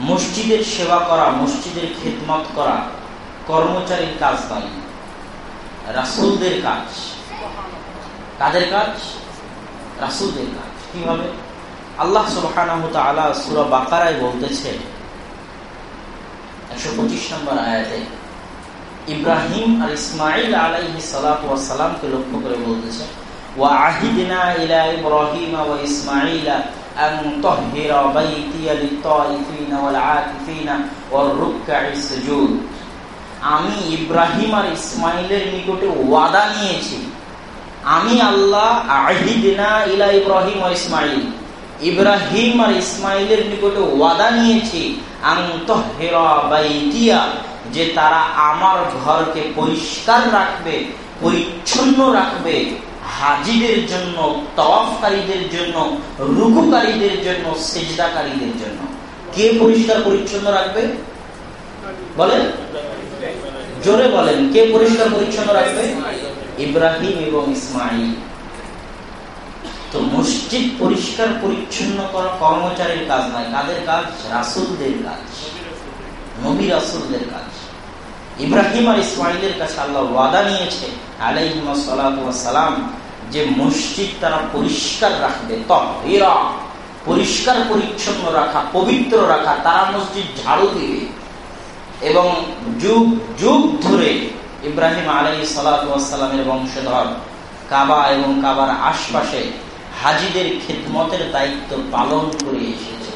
মসজিদের সেবা করা, মসজিদের খেদমত করা কর্মচারীর কাজ নয়, রাসুলদের কাজ। কাদের কাজ? রাসুলদের কাজ। কীভাবে? আল্লাহ বাকারায় বলতেছে 125 নম্বর আয়াতে, ইব্রাহিম আর ইসমাইল আলাইহিস সালাতু লক্ষ্য করে বলতেছে, ওয়া আহিদনা ইলা ইব্রাহিম ওয়া أن طهر بيتي للطائفين والعاكفين والركع السجود আমি ইব্রাহিম আর ইসমাইলের নিকটে ওয়াদা নিয়েছি আমি আল্লাহ আহিদিনা ইলা ইব্রাহিম ও ইসমাইল ইব্রাহিম আর ইসমাইলের নিকটে ওয়াদা নিয়েছি যে তারা আমার ঘরকে পরিষ্কার রাখবে পরিচ্ছন্ন রাখবে হাজিদের জন্য, তওয়াফকারীদের জন্য, রুকুকারীদের জন্য, সেজদাকারীদের জন্য। কে পরিষ্কার পরিচ্ছন্ন রাখবে? বলেন? জোরে বলেন, কে পরিষ্কার পরিচ্ছন্ন রাখবে? ইব্রাহিম এবং ইসমাইল তো মসজিদ পরিষ্কার পরিচ্ছন্ন করা কর্মচারীর কাজ নয়, কাদের কাজ? রাসুলদের কাজ। নবী রাসুলদের কাজ। ইব্রাহিম আর ইসমাইলের কাছে আল্লাহ ওয়াদা নিয়েছে আলাইসালাম যে মসজিদ তারা পরিষ্কার রাখবে তহিরা পরিষ্কার পরিচ্ছন্ন রাখা, পবিত্র রাখা, তারা মসজিদ ঝাড়ু দিবে। এবং যুগ যুগ ধরে ইব্রাহিম আলাই সালাতামের বংশধর কাবা এবং কাবার আশপাশে হাজিদের খেদমতের দায়িত্ব পালন করে এসেছে।